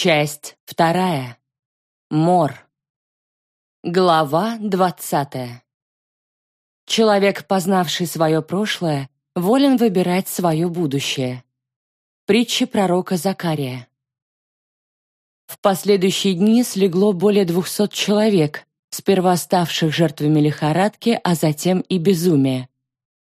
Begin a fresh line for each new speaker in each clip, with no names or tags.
Часть вторая. Мор. Глава двадцатая. Человек, познавший свое прошлое, волен выбирать свое будущее. Притчи пророка Закария. В последующие дни слегло более двухсот человек, сперва ставших жертвами лихорадки, а затем и безумия.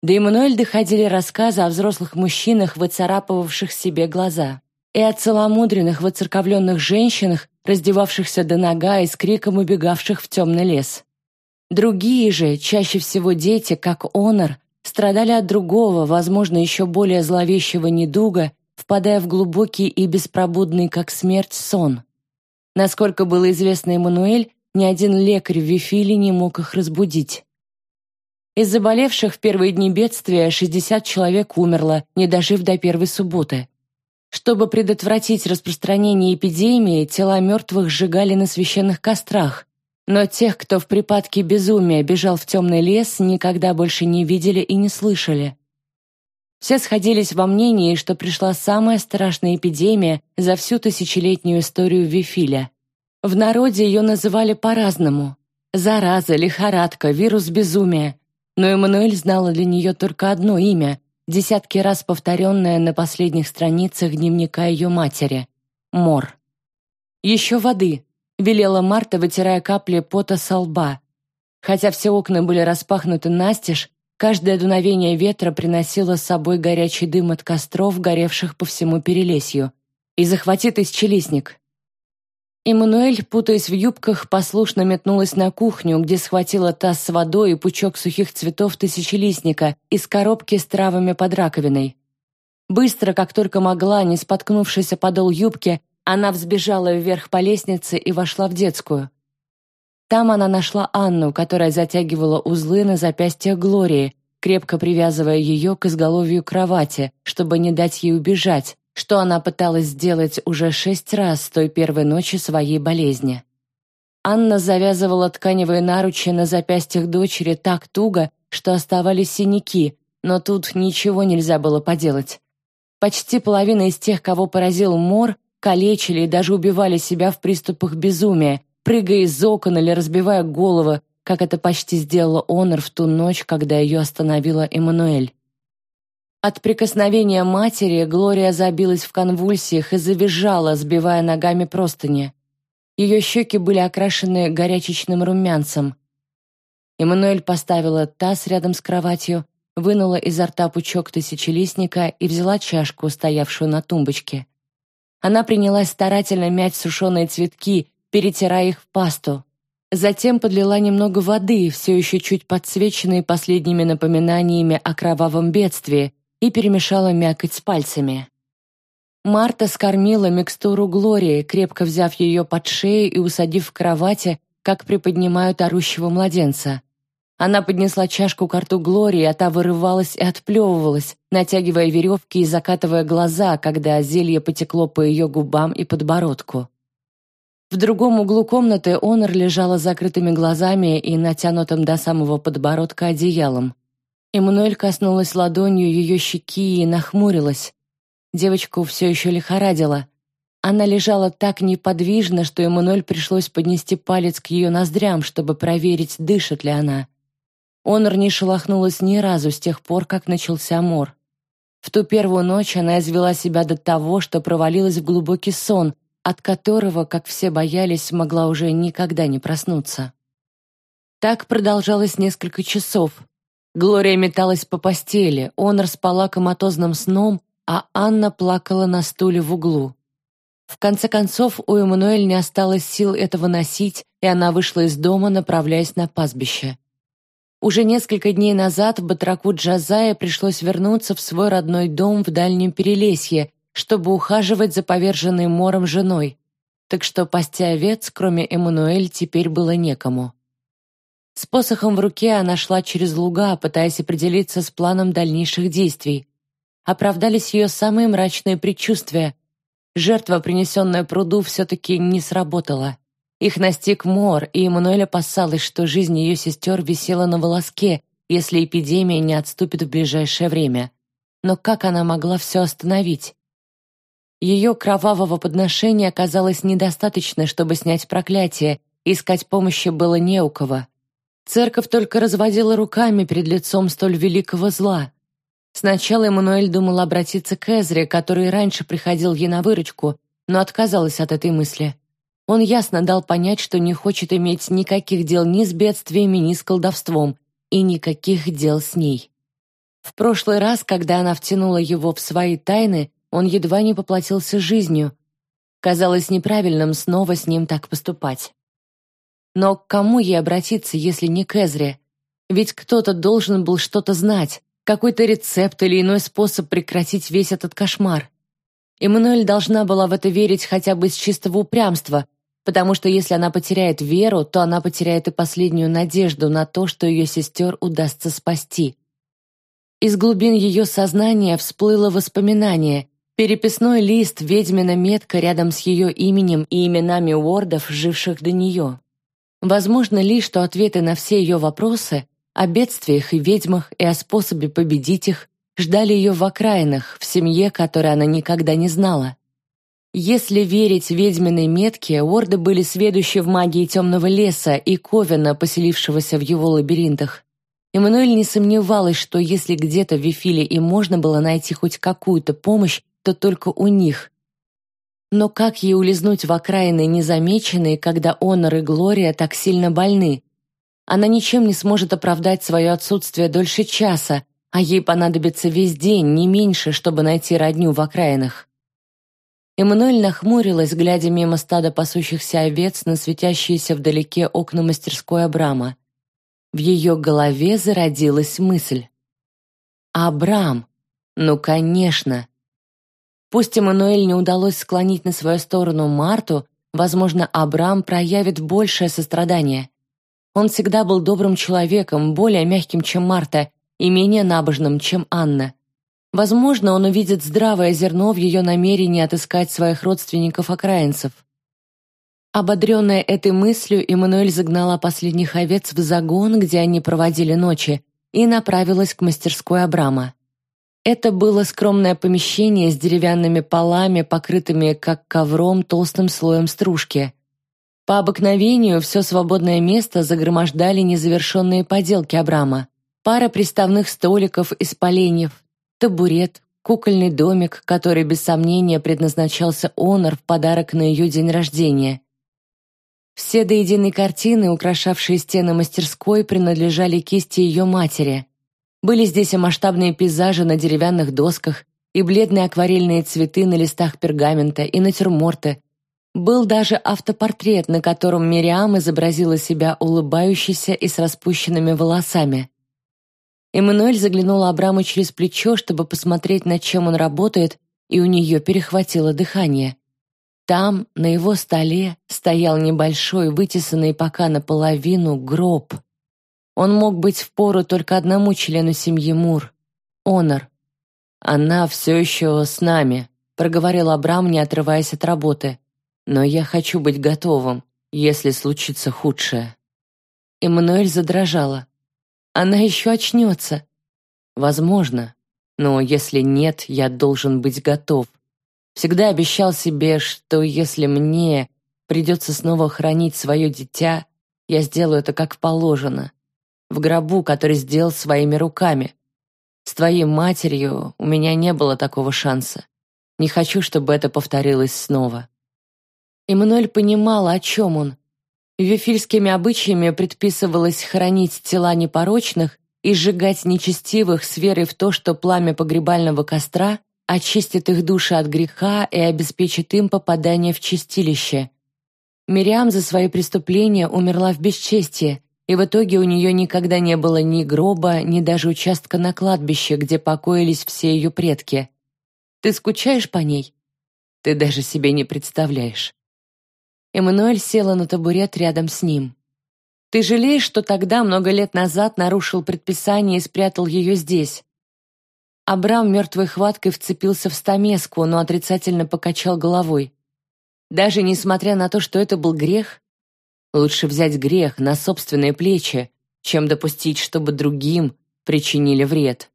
До Эммануэль доходили рассказы о взрослых мужчинах, выцарапывавших себе глаза и о целомудренных воцерковленных женщинах, раздевавшихся до нога и с криком убегавших в темный лес. Другие же, чаще всего дети, как Онор, страдали от другого, возможно, еще более зловещего недуга, впадая в глубокий и беспробудный, как смерть, сон. Насколько было известно Эммануэль, ни один лекарь в Вифиле не мог их разбудить. Из заболевших в первые дни бедствия 60 человек умерло, не дожив до первой субботы. Чтобы предотвратить распространение эпидемии, тела мертвых сжигали на священных кострах, но тех, кто в припадке безумия бежал в темный лес, никогда больше не видели и не слышали. Все сходились во мнении, что пришла самая страшная эпидемия за всю тысячелетнюю историю Вифиля. В народе ее называли по-разному. Зараза, лихорадка, вирус безумия. Но Эммануэль знала для нее только одно имя, десятки раз повторенная на последних страницах дневника ее матери — Мор. «Еще воды», — велела Марта, вытирая капли пота со лба. Хотя все окна были распахнуты настежь, каждое дуновение ветра приносило с собой горячий дым от костров, горевших по всему Перелесью. «И захватит исчелистник», Эммануэль, путаясь в юбках, послушно метнулась на кухню, где схватила таз с водой и пучок сухих цветов тысячелистника из коробки с травами под раковиной. Быстро, как только могла, не споткнувшись о подол юбки, она взбежала вверх по лестнице и вошла в детскую. Там она нашла Анну, которая затягивала узлы на запястьях Глории, крепко привязывая ее к изголовью кровати, чтобы не дать ей убежать, что она пыталась сделать уже шесть раз с той первой ночи своей болезни. Анна завязывала тканевые наручи на запястьях дочери так туго, что оставались синяки, но тут ничего нельзя было поделать. Почти половина из тех, кого поразил мор, калечили и даже убивали себя в приступах безумия, прыгая из окон или разбивая головы, как это почти сделала Онор в ту ночь, когда ее остановила Эммануэль. От прикосновения матери Глория забилась в конвульсиях и завизжала, сбивая ногами простыни. Ее щеки были окрашены горячечным румянцем. Эммануэль поставила таз рядом с кроватью, вынула изо рта пучок тысячелистника и взяла чашку, стоявшую на тумбочке. Она принялась старательно мять сушеные цветки, перетирая их в пасту. Затем подлила немного воды, все еще чуть подсвеченной последними напоминаниями о кровавом бедствии, и перемешала мякоть с пальцами. Марта скормила микстуру Глории, крепко взяв ее под шею и усадив в кровати, как приподнимают орущего младенца. Она поднесла чашку к рту Глории, а та вырывалась и отплевывалась, натягивая веревки и закатывая глаза, когда зелье потекло по ее губам и подбородку. В другом углу комнаты Онор лежала закрытыми глазами и натянутым до самого подбородка одеялом. Эммануэль коснулась ладонью ее щеки и нахмурилась. Девочку все еще лихорадило. Она лежала так неподвижно, что Эммануэль пришлось поднести палец к ее ноздрям, чтобы проверить, дышит ли она. Онор не шелохнулась ни разу с тех пор, как начался мор. В ту первую ночь она извела себя до того, что провалилась в глубокий сон, от которого, как все боялись, могла уже никогда не проснуться. Так продолжалось несколько часов, Глория металась по постели, он спала коматозным сном, а Анна плакала на стуле в углу. В конце концов, у Эммануэль не осталось сил этого носить, и она вышла из дома, направляясь на пастбище. Уже несколько дней назад батраку Джазая пришлось вернуться в свой родной дом в Дальнем Перелесье, чтобы ухаживать за поверженной мором женой. Так что пасти овец, кроме Эммануэль, теперь было некому. С посохом в руке она шла через луга, пытаясь определиться с планом дальнейших действий. Оправдались ее самые мрачные предчувствия. Жертва, принесенная пруду, все-таки не сработала. Их настиг мор, и Эммануэль опасалась, что жизнь ее сестер висела на волоске, если эпидемия не отступит в ближайшее время. Но как она могла все остановить? Ее кровавого подношения оказалось недостаточно, чтобы снять проклятие, искать помощи было не у кого. Церковь только разводила руками перед лицом столь великого зла. Сначала Эммануэль думал обратиться к Эзре, который раньше приходил ей на выручку, но отказалась от этой мысли. Он ясно дал понять, что не хочет иметь никаких дел ни с бедствиями, ни с колдовством, и никаких дел с ней. В прошлый раз, когда она втянула его в свои тайны, он едва не поплатился жизнью. Казалось неправильным снова с ним так поступать. Но к кому ей обратиться, если не к Эзре? Ведь кто-то должен был что-то знать, какой-то рецепт или иной способ прекратить весь этот кошмар. Эммануэль должна была в это верить хотя бы из чистого упрямства, потому что если она потеряет веру, то она потеряет и последнюю надежду на то, что ее сестер удастся спасти. Из глубин ее сознания всплыло воспоминание, Переписной лист ведьмина метка рядом с ее именем и именами уордов, живших до нее. Возможно ли, что ответы на все ее вопросы о бедствиях и ведьмах и о способе победить их ждали ее в окраинах, в семье, которой она никогда не знала? Если верить ведьминой метке, уорды были сведущи в магии темного леса и Ковена, поселившегося в его лабиринтах. Эммануэль не сомневалась, что если где-то в Вифиле и можно было найти хоть какую-то помощь, то только у них. Но как ей улизнуть в окраины незамеченные, когда Онор и Глория так сильно больны? Она ничем не сможет оправдать свое отсутствие дольше часа, а ей понадобится весь день, не меньше, чтобы найти родню в окраинах. Эммануэль нахмурилась, глядя мимо стада пасущихся овец на светящиеся вдалеке окна мастерской Абрама. В ее голове зародилась мысль. «Абрам! Ну, конечно! Пусть Эммануэль не удалось склонить на свою сторону Марту, возможно, Абрам проявит большее сострадание. Он всегда был добрым человеком, более мягким, чем Марта, и менее набожным, чем Анна. Возможно, он увидит здравое зерно в ее намерении отыскать своих родственников-окраинцев. Ободренная этой мыслью, Эммануэль загнала последних овец в загон, где они проводили ночи, и направилась к мастерской Абрама. Это было скромное помещение с деревянными полами, покрытыми как ковром толстым слоем стружки. По обыкновению все свободное место загромождали незавершенные поделки Абрама. Пара приставных столиков из поленьев, табурет, кукольный домик, который без сомнения предназначался Онор в подарок на ее день рождения. Все до единой картины, украшавшие стены мастерской, принадлежали кисти ее матери. Были здесь и масштабные пейзажи на деревянных досках, и бледные акварельные цветы на листах пергамента, и натюрморты. Был даже автопортрет, на котором Мириам изобразила себя улыбающейся и с распущенными волосами. Эммануэль заглянула Абраму через плечо, чтобы посмотреть, над чем он работает, и у нее перехватило дыхание. Там, на его столе, стоял небольшой, вытесанный пока наполовину, гроб — он мог быть впору только одному члену семьи Мур — Онор. «Она все еще с нами», — проговорил Абрам, не отрываясь от работы. «Но я хочу быть готовым, если случится худшее». Эммануэль задрожала. «Она еще очнется». «Возможно. Но если нет, я должен быть готов. Всегда обещал себе, что если мне придется снова хранить свое дитя, я сделаю это как положено в гробу, который сделал своими руками. С твоей матерью у меня не было такого шанса. Не хочу, чтобы это повторилось снова». Эммануэль понимала, о чем он. Вифильскими обычаями предписывалось хоронить тела непорочных и сжигать нечестивых с верой в то, что пламя погребального костра очистит их души от греха и обеспечит им попадание в чистилище. Мириам за свои преступления умерла в бесчестии, и в итоге у нее никогда не было ни гроба, ни даже участка на кладбище, где покоились все ее предки. Ты скучаешь по ней? Ты даже себе не представляешь. Эммануэль села на табурет рядом с ним. Ты жалеешь, что тогда, много лет назад, нарушил предписание и спрятал ее здесь? Абрам мертвой хваткой вцепился в стамеску, но отрицательно покачал головой. Даже несмотря на то, что это был грех, Лучше взять грех на собственные плечи, чем допустить, чтобы другим причинили вред.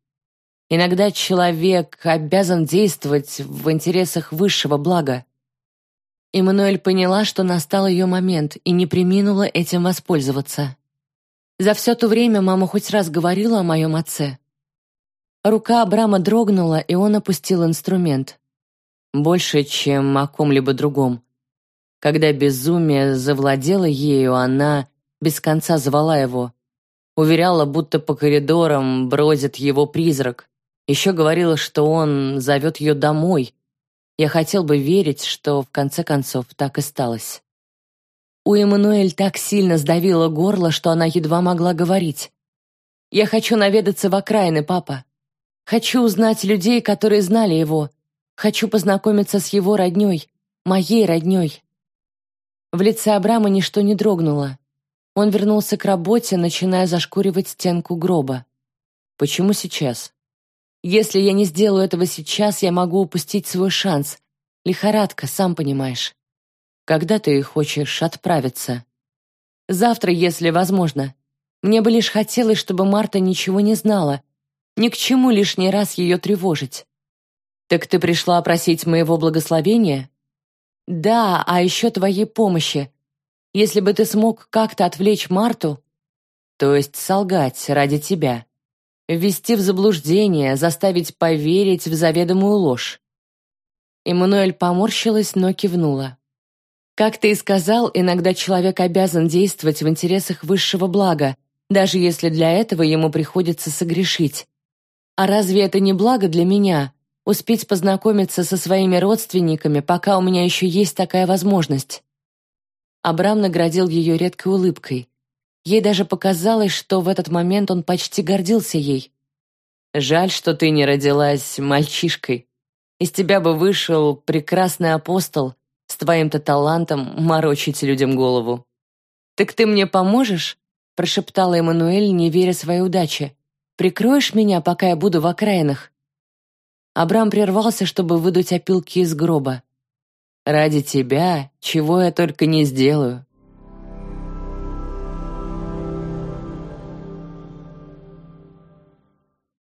Иногда человек обязан действовать в интересах высшего блага. Эммануэль поняла, что настал ее момент, и не приминула этим воспользоваться. За все то время мама хоть раз говорила о моем отце. Рука Абрама дрогнула, и он опустил инструмент. Больше, чем о ком-либо другом. Когда безумие завладело ею, она без конца звала его. Уверяла, будто по коридорам бродит его призрак. Еще говорила, что он зовет ее домой. Я хотел бы верить, что в конце концов так и сталось. У Эммануэль так сильно сдавило горло, что она едва могла говорить. «Я хочу наведаться в окраины, папа. Хочу узнать людей, которые знали его. Хочу познакомиться с его роднёй, моей роднёй». В лице Абрама ничто не дрогнуло. Он вернулся к работе, начиная зашкуривать стенку гроба. «Почему сейчас?» «Если я не сделаю этого сейчас, я могу упустить свой шанс. Лихорадка, сам понимаешь». Когда ты хочешь отправиться? Завтра, если возможно. Мне бы лишь хотелось, чтобы Марта ничего не знала. Ни к чему лишний раз ее тревожить. Так ты пришла просить моего благословения? Да, а еще твоей помощи. Если бы ты смог как-то отвлечь Марту, то есть солгать ради тебя, ввести в заблуждение, заставить поверить в заведомую ложь. Эммануэль поморщилась, но кивнула. Как ты и сказал, иногда человек обязан действовать в интересах высшего блага, даже если для этого ему приходится согрешить. А разве это не благо для меня? Успеть познакомиться со своими родственниками, пока у меня еще есть такая возможность. Абрам наградил ее редкой улыбкой. Ей даже показалось, что в этот момент он почти гордился ей. «Жаль, что ты не родилась мальчишкой. Из тебя бы вышел прекрасный апостол, с твоим-то талантом морочить людям голову. «Так ты мне поможешь?» — прошептала Эммануэль, не веря своей удаче. «Прикроешь меня, пока я буду в окраинах?» Абрам прервался, чтобы выдуть опилки из гроба. «Ради тебя, чего я только не сделаю.